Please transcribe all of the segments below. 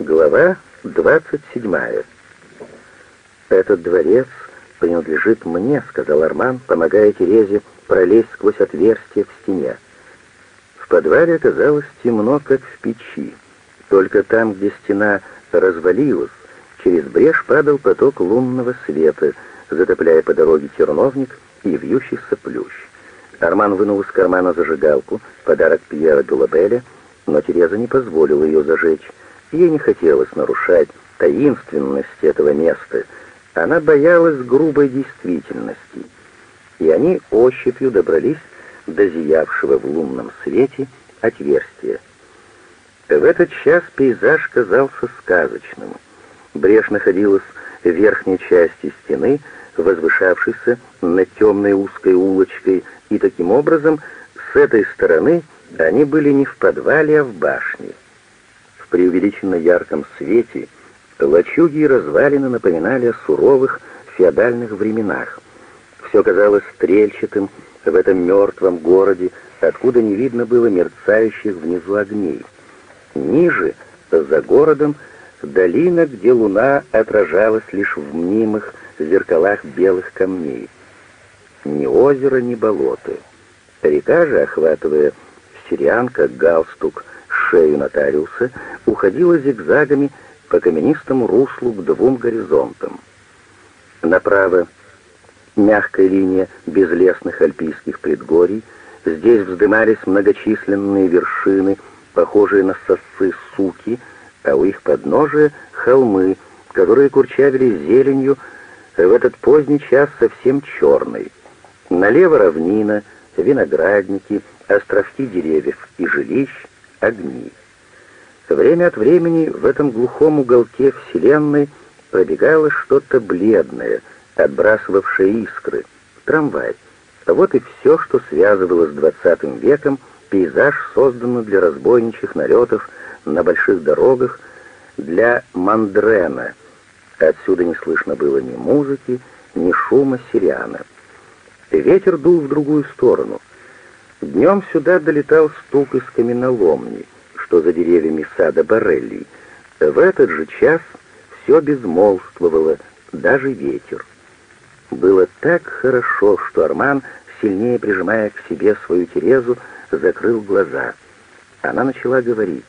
Глава 27. «Этот дворец принадлежит мне», — сказал Арман, помогая Терезе пролезть сквозь отверстие в стене. В подвале оказалось темно, как в печи. Только там, где стена развалилась, через брешь падал поток лунного света, затопляя по дороге терновник и вьющийся плющ. Арман вынул из кармана зажигалку, подарок Пьера Голубеля, но Тереза не позволила ее зажечь. Ей не хотелось нарушать таинственность этого места. Она боялась грубой действительности. И они ощупью добрались до зиявшего в лунном свете отверстия. В этот час пейзаж казался сказочным. Брешь находилась в верхней части стены, возвышавшейся над темной узкой улочкой, и таким образом с этой стороны они были не в подвале, а в башне преувеличенно ярком свете лачуги и развалины напоминали о суровых феодальных временах. Все казалось стрельчатым в этом мертвом городе, откуда не видно было мерцающих внизу огней. Ниже, за городом, долина, где луна отражалась лишь в мнимых зеркалах белых камней. Ни озера, ни болоты. Река же, охватывая сириан, галстук, шею нотариуса, уходила зигзагами по каменистому руслу к двум горизонтам. Направо мягкая линия безлесных альпийских предгорий, здесь вздымались многочисленные вершины, похожие на сосцы суки, а у их подножия холмы, которые курчавились зеленью, в этот поздний час совсем черный. Налево равнина, виноградники, островки деревьев и жилищ, огни. Время от времени в этом глухом уголке Вселенной пробегало что-то бледное, отбрасывавшее искры. Трамвай. Вот и все, что связывало с двадцатым веком пейзаж, созданный для разбойничьих налетов на больших дорогах, для Мандрена. Отсюда не слышно было ни музыки, ни шума сириана. Ветер дул в другую сторону. Днем сюда долетал стук из каменоломни — что за деревьями сада Борелли. В этот же час все безмолвствовало, даже ветер. Было так хорошо, что Арман, сильнее прижимая к себе свою Терезу, закрыл глаза. Она начала говорить.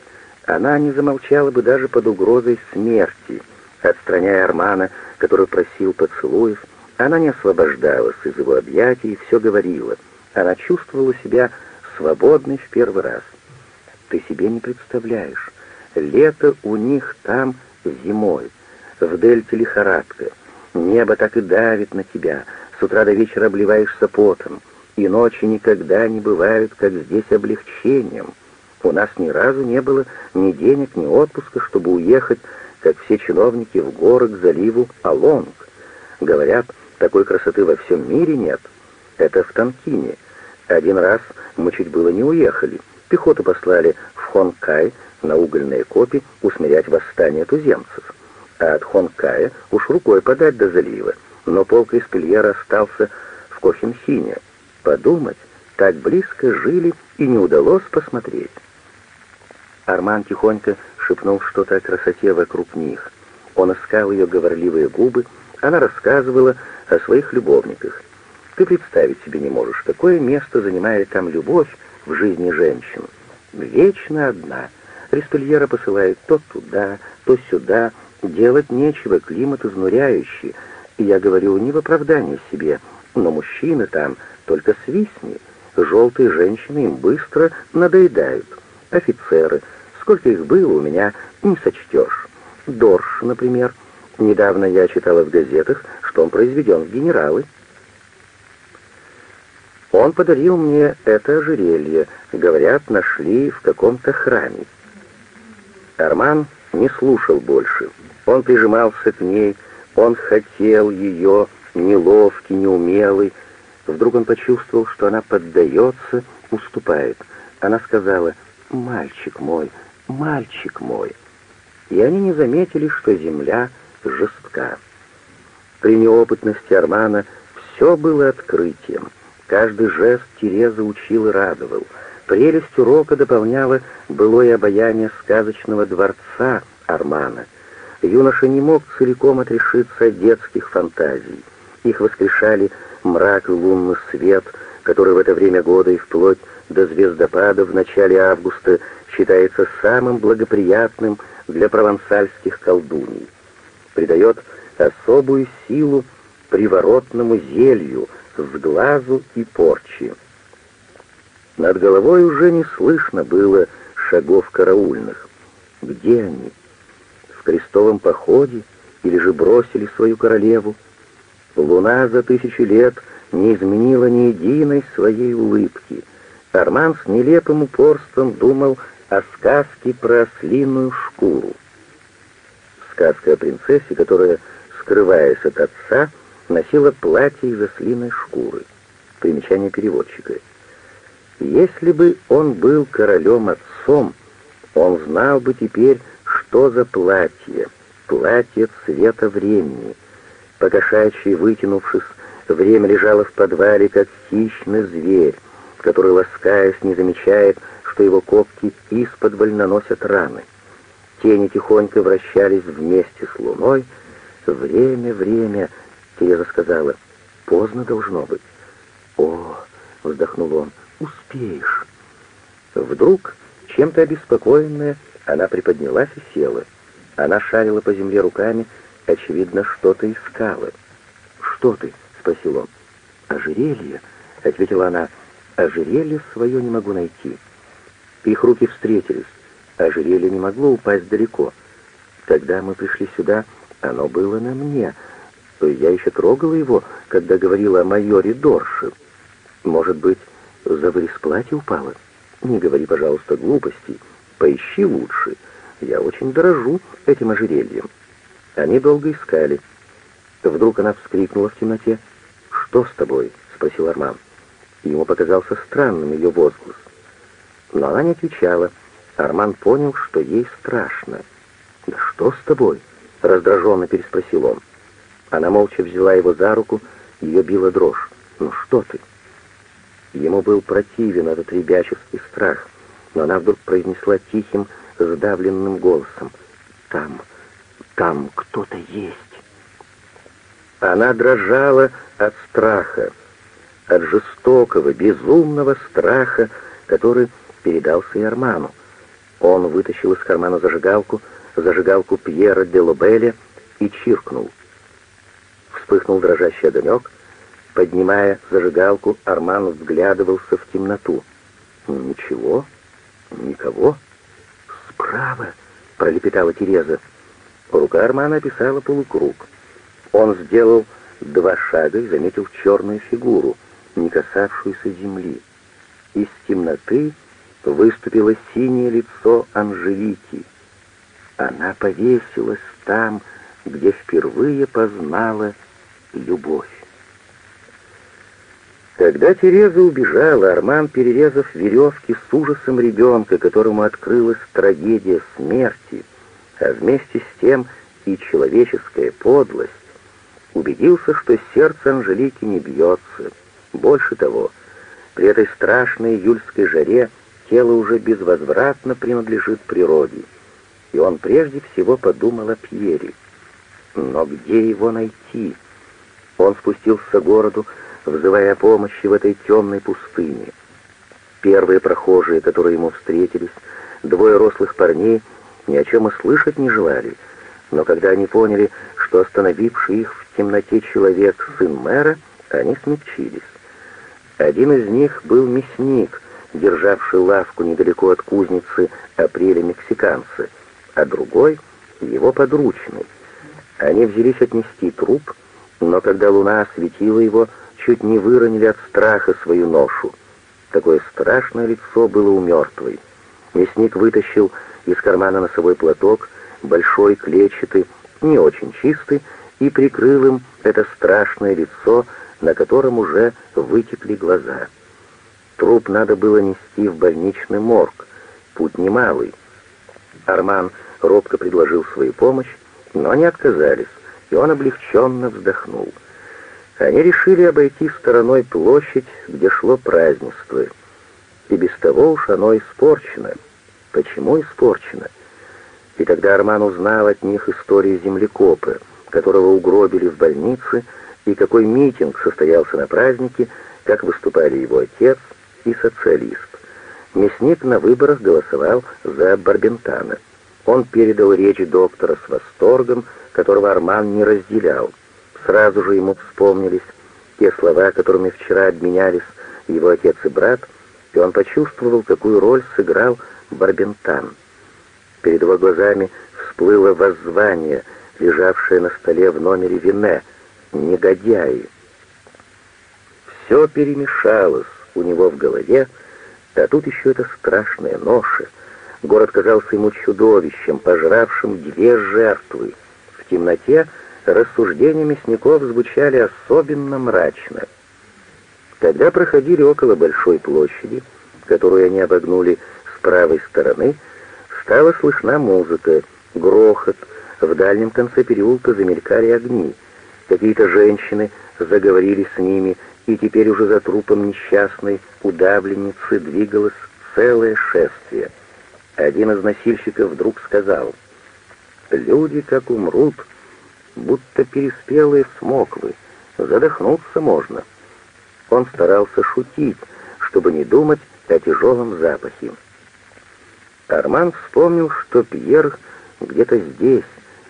Она не замолчала бы даже под угрозой смерти, отстраняя Армана, который просил поцелуев. Она не освобождалась из его объятий и все говорила. Она чувствовала себя свободной в первый раз. Ты себе не представляешь. Лето у них там зимой. В дельте лихорадка. Небо так и давит на тебя. С утра до вечера обливаешься потом. И ночи никогда не бывают, как здесь, облегчением. У нас ни разу не было ни денег, ни отпуска, чтобы уехать, как все чиновники, в горы к заливу Алонг. Говорят, такой красоты во всем мире нет. Это в Танкине. Один раз мы чуть было не уехали. Пехоту послали в Хонкай на угольные копи усмирять восстание туземцев. А от Хонкая уж рукой подать до залива, но полк из Пельера остался в Кохенхине. Подумать, так близко жили и не удалось посмотреть. Арман тихонько шепнул что-то о красоте вокруг них. Он искал ее говорливые губы, она рассказывала о своих любовниках. Ты представить себе не можешь, какое место занимает там любовь, в жизни женщин. Вечно одна. Рестельера посылает то туда, то сюда. Делать нечего, климат изнуряющий. И я говорю не в оправдании себе, но мужчины там только свистни. Желтые женщины им быстро надоедают. Офицеры, сколько их было у меня, не сочтешь. Дорш, например. Недавно я читала в газетах, что он произведен в генералы. Он подарил мне это ожерелье, говорят, нашли в каком-то храме. Арман не слушал больше. Он прижимался к ней, он хотел ее, неловкий, неумелый. Вдруг он почувствовал, что она поддается, уступает. Она сказала «Мальчик мой, мальчик мой». И они не заметили, что земля жестка. При неопытности Армана все было открытием. Каждый жест Тереза учил и радовал. Прелесть урока дополняла былое обаяние сказочного дворца, Армана. Юноша не мог целиком отрешиться от детских фантазий. Их воскрешали мрак и лунный свет, который в это время года и вплоть до звездопада в начале августа считается самым благоприятным для провансальских колдуний. Придает особую силу приворотному зелью, с глазу и порчи. Над головой уже не слышно было шагов караульных. Где они? В крестовом походе или же бросили свою королеву? Луна за тысячи лет не изменила ни единой своей улыбки. Арман с нелепым упорством думал о сказке про ослиную шкуру. Сказка о принцессе, которая, скрываясь от отца, носила платье из ослиной шкуры. Примечание переводчика. Если бы он был королем-отцом, он знал бы теперь, что за платье, платье цвета времени. Покошачьи, вытянувшись, время лежало в подвале, как хищный зверь, который, ласкаясь, не замечает, что его когти из-под наносят раны. Тени тихонько вращались вместе с луной. Время, время, Тереза сказала, «Поздно должно быть». «О!» — вздохнул он, «успеешь». Вдруг, чем-то обеспокоенная, она приподнялась и села. Она шарила по земле руками, очевидно, что-то искала. «Что ты?» — спросил он. «Ожерелье», — ответила она, — «ожерелье свое не могу найти». Их руки встретились. Ожерелье не могло упасть далеко. Когда мы пришли сюда, оно было на мне — что я еще трогала его, когда говорила о майоре Дорше. Может быть, за вырез платья упала? Не говори, пожалуйста, глупостей. Поищи лучше. Я очень дорожу этим ожерельем. Они долго искали. Вдруг она вскрикнула в темноте. «Что с тобой?» — спросил Арман. Ему показался странным ее возглас. Но она не отвечала. Арман понял, что ей страшно. «Да что с тобой?» — раздраженно переспросил он. Она молча взяла его за руку, ее била дрожь. «Ну что ты?» Ему был противен этот ребяческий страх, но она вдруг произнесла тихим, сдавленным голосом. «Там, там кто-то есть». Она дрожала от страха, от жестокого, безумного страха, который передался и Арману. Он вытащил из кармана зажигалку, зажигалку Пьера де Лобеля и чиркнул — вспыхнул дрожащий огонек. Поднимая зажигалку, Арман взглядывался в темноту. «Ничего? Никого?» «Справа!» — пролепетала Тереза. Рука Армана описала полукруг. Он сделал два шага и заметил черную фигуру, не касавшуюся земли. Из темноты выступило синее лицо Анжелики. Она повесилась там, где впервые познала любовь. Когда Тереза убежала, Арман, перерезав веревки с ужасом ребенка, которому открылась трагедия смерти, а вместе с тем и человеческая подлость, убедился, что сердце Анжелики не бьется. Больше того, при этой страшной июльской жаре тело уже безвозвратно принадлежит природе, и он прежде всего подумал о Пьере. Но где его найти? Он спустился к городу, взывая о помощи в этой темной пустыне. Первые прохожие, которые ему встретились, двое рослых парней, ни о чем и слышать не желали, но когда они поняли, что остановивший их в темноте человек сын мэра, они смягчились. Один из них был мясник, державший лавку недалеко от кузницы апреля мексиканца, а другой — его подручный. Они взялись отнести труп, но когда луна осветила его, чуть не выронили от страха свою ношу. Такое страшное лицо было у мертвой. Мясник вытащил из кармана носовой платок, большой, клетчатый, не очень чистый, и прикрыл им это страшное лицо, на котором уже вытекли глаза. Труп надо было нести в больничный морг, путь немалый. Арман робко предложил свою помощь, но они отказались и он облегченно вздохнул. Они решили обойти стороной площадь, где шло празднество. И без того уж оно испорчено. Почему испорчено? И тогда Арман узнал от них историю землекопа, которого угробили в больнице, и какой митинг состоялся на празднике, как выступали его отец и социалист. Мясник на выборах голосовал за Барбентана. Он передал речь доктора с восторгом, которого Арман не разделял. Сразу же ему вспомнились те слова, которыми вчера обменялись его отец и брат, и он почувствовал, какую роль сыграл Барбентан. Перед его глазами всплыло воззвание, лежавшее на столе в номере Вине. «Негодяи!» Все перемешалось у него в голове, а тут еще эта страшная ноша. Город казался ему чудовищем, пожравшим две жертвы. В темноте рассуждения мясников звучали особенно мрачно. Когда проходили около большой площади, которую они обогнули с правой стороны, стала слышна музыка, грохот, в дальнем конце переулка замелькали огни. Какие-то женщины заговорили с ними, и теперь уже за трупом несчастной удавленницы двигалось целое шествие. Один из носильщиков вдруг сказал, «Люди, как умрут, будто переспелые смоквы, задохнуться можно». Он старался шутить, чтобы не думать о тяжелом запахе. Арман вспомнил, что Пьер где-то здесь,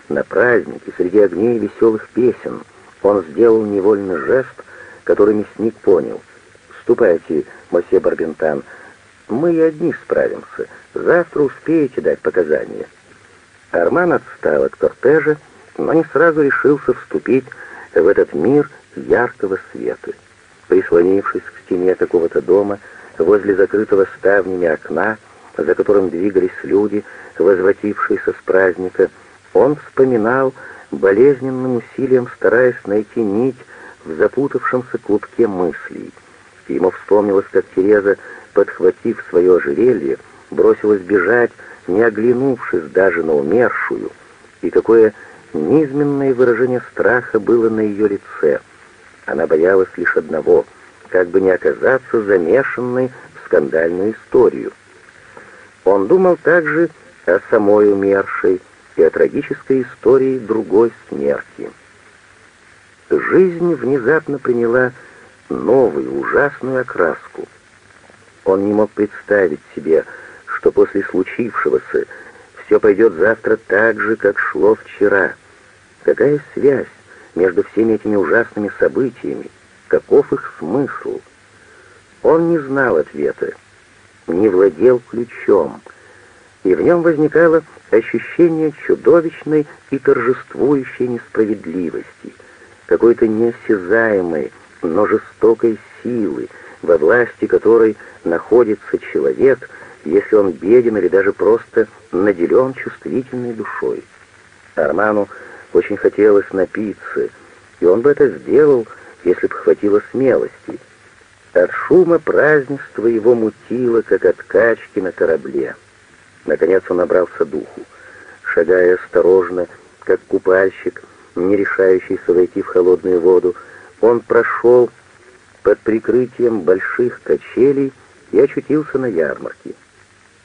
на празднике, среди огней веселых песен. Он сделал невольный жест, который мясник понял. «Ступайте, мосье Барбентан, мы и одни справимся. Завтра успеете дать показания». Арман отстал от кортежа, но не сразу решился вступить в этот мир яркого света. Прислонившись к стене какого-то дома, возле закрытого ставнями окна, за которым двигались люди, возвратившиеся с праздника, он вспоминал, болезненным усилием стараясь найти нить в запутавшемся клубке мыслей. Ему вспомнилось, как Тереза, подхватив свое ожерелье, бросилась бежать, не оглянувшись даже на умершую, и какое низменное выражение страха было на ее лице. Она боялась лишь одного — как бы не оказаться замешанной в скандальную историю. Он думал также о самой умершей и о трагической истории другой смерти. Жизнь внезапно приняла новую ужасную окраску. Он не мог представить себе, что после случившегося все пойдет завтра так же, как шло вчера. Какая связь между всеми этими ужасными событиями? Каков их смысл? Он не знал ответа, не владел ключом, и в нем возникало ощущение чудовищной и торжествующей несправедливости, какой-то неосязаемой, но жестокой силы, во власти которой находится человек, если он беден или даже просто наделен чувствительной душой. Арману очень хотелось напиться, и он бы это сделал, если бы хватило смелости. От шума празднества его мутило, как от качки на корабле. Наконец он набрался духу. Шагая осторожно, как купальщик, не решающийся войти в холодную воду, он прошел под прикрытием больших качелей и очутился на ярмарке.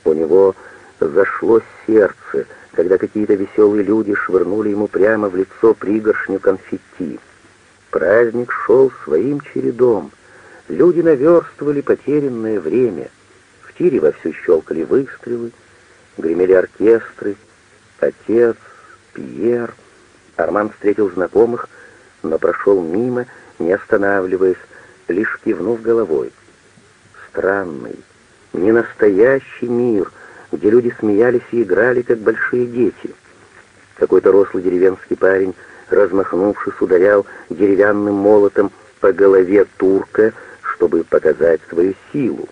У него зашло сердце, когда какие-то веселые люди швырнули ему прямо в лицо пригоршню конфетти. Праздник шел своим чередом. Люди наверстывали потерянное время. В тире вовсю щелкали выстрелы, гремели оркестры. Отец, Пьер. Арман встретил знакомых, но прошел мимо, не останавливаясь, лишь кивнув головой. Странный, ненастоящий мир, где люди смеялись и играли, как большие дети. Какой-то рослый деревенский парень размахнувшись, ударял деревянным молотом по голове турка, чтобы показать свою силу.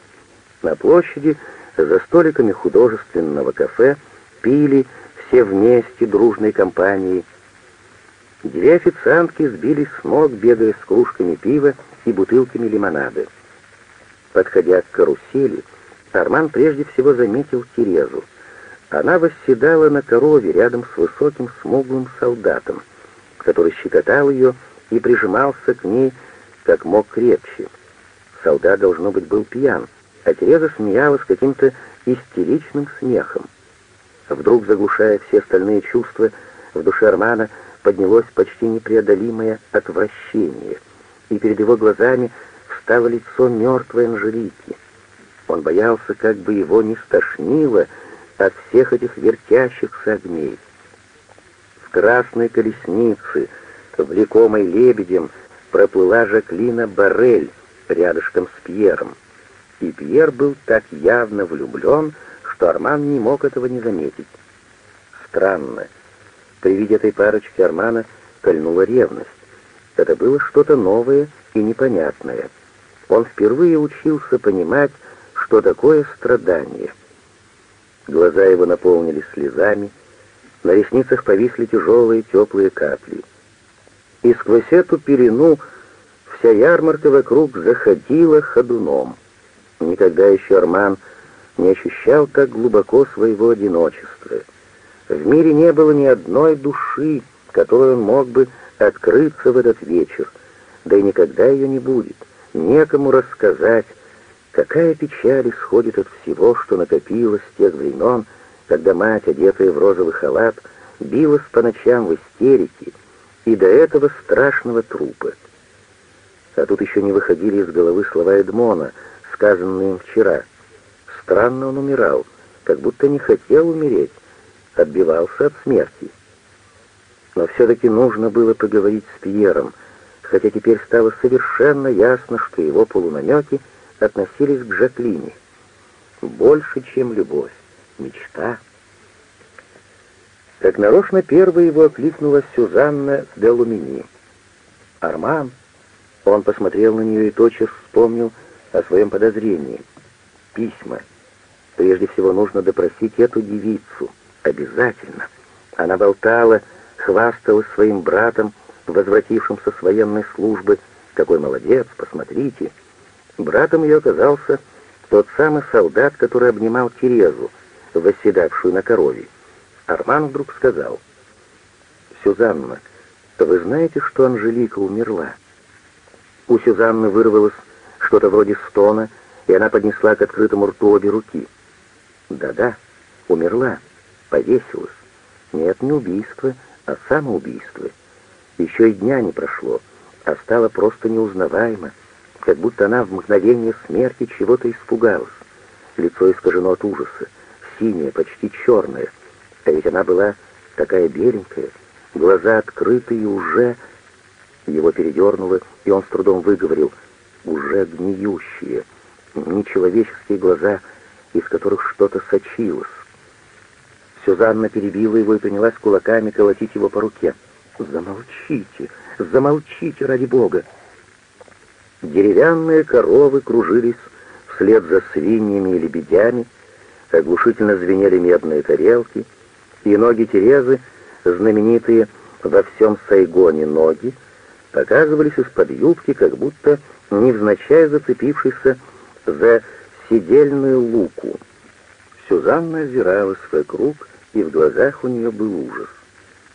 На площади за столиками художественного кафе пили все вместе дружной компанией. Две официантки сбились с ног, бегая с кружками пива и бутылками лимонада. Подходя к карусели, Арман прежде всего заметил Терезу. Она восседала на корове рядом с высоким смуглым солдатом который щекотал ее и прижимался к ней как мог крепче. Солдат, должно быть, был пьян, а Тереза смеялась каким-то истеричным смехом. Вдруг, заглушая все остальные чувства, в душе Армана поднялось почти непреодолимое отвращение, и перед его глазами встало лицо мертвой Анжелики. Он боялся, как бы его не стошнило от всех этих вертящихся огней. В красной колеснице, влекомой лебедем, проплыла Жаклина Барель рядышком с Пьером. И Пьер был так явно влюблен, что Арман не мог этого не заметить. Странно. При виде этой парочки Армана кольнула ревность. Это было что-то новое и непонятное. Он впервые учился понимать, что такое страдание. Глаза его наполнились слезами, на ресницах повисли тяжелые теплые капли. И сквозь эту перену вся ярмарка вокруг заходила ходуном. Никогда еще Арман не ощущал так глубоко своего одиночества. В мире не было ни одной души, которой он мог бы открыться в этот вечер, да и никогда ее не будет. Некому рассказать, какая печаль исходит от всего, что накопилось с тех времен, когда мать, одетая в розовый халат, билась по ночам в истерике, и до этого страшного трупа. А тут еще не выходили из головы слова Эдмона, сказанные им вчера. Странно он умирал, как будто не хотел умереть, отбивался от смерти. Но все-таки нужно было поговорить с Пьером, хотя теперь стало совершенно ясно, что его полунамеки относились к Жаклине. Больше, чем любовь, мечта. Как нарочно первой его окликнула Сюзанна де Лумини. «Арман!» Он посмотрел на нее и тотчас вспомнил о своем подозрении. «Письма. Прежде всего нужно допросить эту девицу. Обязательно». Она болтала, хвасталась своим братом, возвратившимся с военной службы. «Какой молодец, посмотрите!» Братом ее оказался тот самый солдат, который обнимал Терезу, восседавшую на корове. Арман вдруг сказал, «Сюзанна, вы знаете, что Анжелика умерла?» У Сюзанны вырвалось что-то вроде стона, и она поднесла к открытому рту обе руки. «Да-да, умерла, повесилась. Нет, не убийство, а самоубийство. Еще и дня не прошло, а стало просто неузнаваемо, как будто она в мгновение смерти чего-то испугалась. Лицо искажено от ужаса, синее, почти черное, а ведь она была такая беленькая, глаза открыты и уже... Его передернуло, и он с трудом выговорил «уже гниющие, нечеловеческие глаза, из которых что-то сочилось». Сюзанна перебила его и принялась кулаками колотить его по руке. «Замолчите! Замолчите, ради Бога!» Деревянные коровы кружились вслед за свиньями и лебедями, оглушительно звенели медные тарелки — и ноги Терезы, знаменитые во всем Сайгоне ноги, показывались из-под юбки, как будто невзначай зацепившийся за сидельную луку. Сюзанна озиралась вокруг, и в глазах у нее был ужас.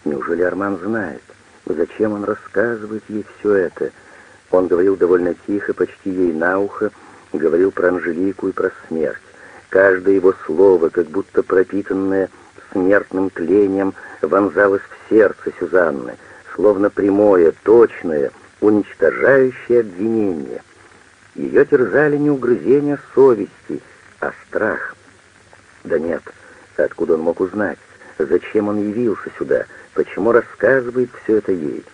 Неужели Арман знает? Зачем он рассказывает ей все это? Он говорил довольно тихо, почти ей на ухо, говорил про Анжелику и про смерть. Каждое его слово, как будто пропитанное смертным тлением вонзалось в сердце Сюзанны, словно прямое, точное, уничтожающее обвинение. Ее терзали не угрызения совести, а страх. Да нет, откуда он мог узнать? Зачем он явился сюда? Почему рассказывает все это ей?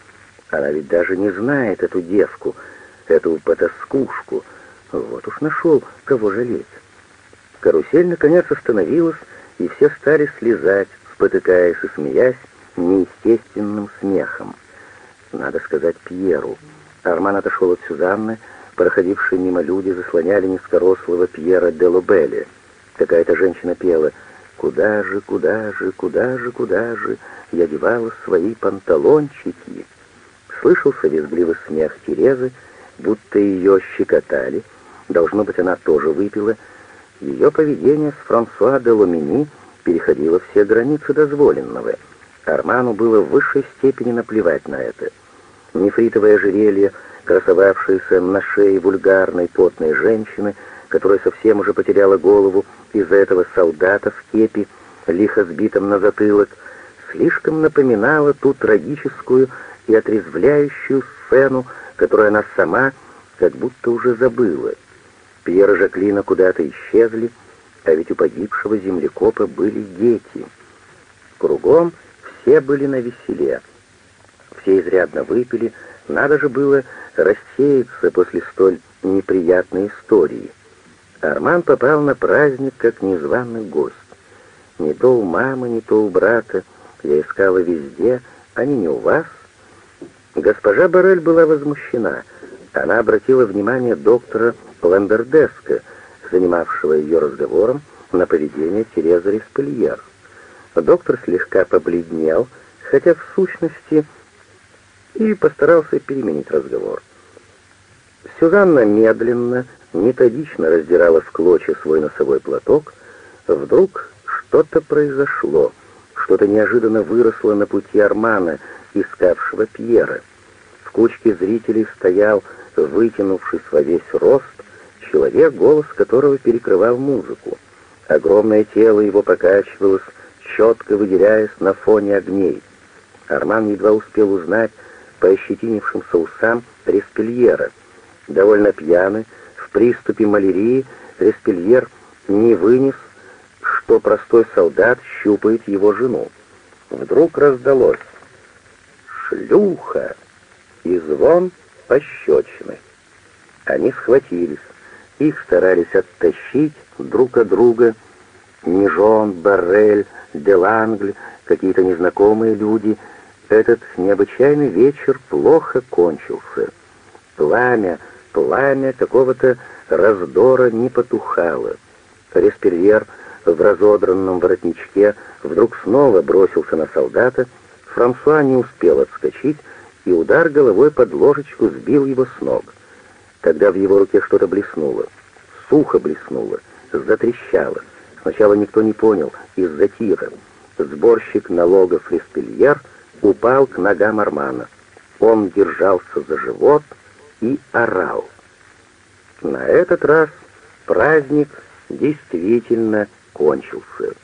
Она ведь даже не знает эту девку, эту потаскушку. Вот уж нашел, кого жалеть. Карусель наконец остановилась, и все стали слезать, спотыкаясь и смеясь неестественным смехом. Надо сказать Пьеру. Арман отошел от Сюзанны, проходившие мимо люди заслоняли низкорослого Пьера де Лобелли. Какая-то женщина пела «Куда же, куда же, куда же, куда же я девала свои панталончики?» Слышался визгливый смех Терезы, будто ее щекотали. Должно быть, она тоже выпила, ее поведение с Франсуа де Ломини переходило все границы дозволенного. Арману было в высшей степени наплевать на это. Нефритовое ожерелье, красовавшееся на шее вульгарной потной женщины, которая совсем уже потеряла голову из-за этого солдата в кепи, лихо сбитом на затылок, слишком напоминала ту трагическую и отрезвляющую сцену, которую она сама как будто уже забыла. Пьера Жаклина куда-то исчезли, а ведь у погибшего землекопа были дети. Кругом все были на веселе. Все изрядно выпили, надо же было рассеяться после столь неприятной истории. Арман попал на праздник как незваный гость. Не то у мамы, не то у брата. Я искала везде, они не у вас. Госпожа Барель была возмущена. Она обратила внимание доктора Ламбердеска, занимавшего ее разговором, на поведение Терезы Респельер. Доктор слегка побледнел, хотя в сущности и постарался переменить разговор. Сюзанна медленно, методично раздирала в клочья свой носовой платок. Вдруг что-то произошло, что-то неожиданно выросло на пути Армана, искавшего Пьера. В кучке зрителей стоял, вытянувшись во весь рост, человек, голос которого перекрывал музыку. Огромное тело его покачивалось, четко выделяясь на фоне огней. Арман едва успел узнать по ощетинившимся усам Респельера. Довольно пьяный, в приступе малярии, Респельер не вынес, что простой солдат щупает его жену. Вдруг раздалось «Шлюха!» И звон пощечины. Они схватились. Их старались оттащить друг от друга. Нижон, Баррель, Делангль, какие-то незнакомые люди. Этот необычайный вечер плохо кончился. Пламя, пламя какого-то раздора не потухало. Респельер в разодранном воротничке вдруг снова бросился на солдата. Франсуа не успел отскочить, и удар головой под ложечку сбил его с ног. Тогда в его руке что-то блеснуло. Сухо блеснуло, затрещало. Сначала никто не понял, из-за тира. Сборщик налогов Респельер упал к ногам Армана. Он держался за живот и орал. На этот раз праздник действительно кончился.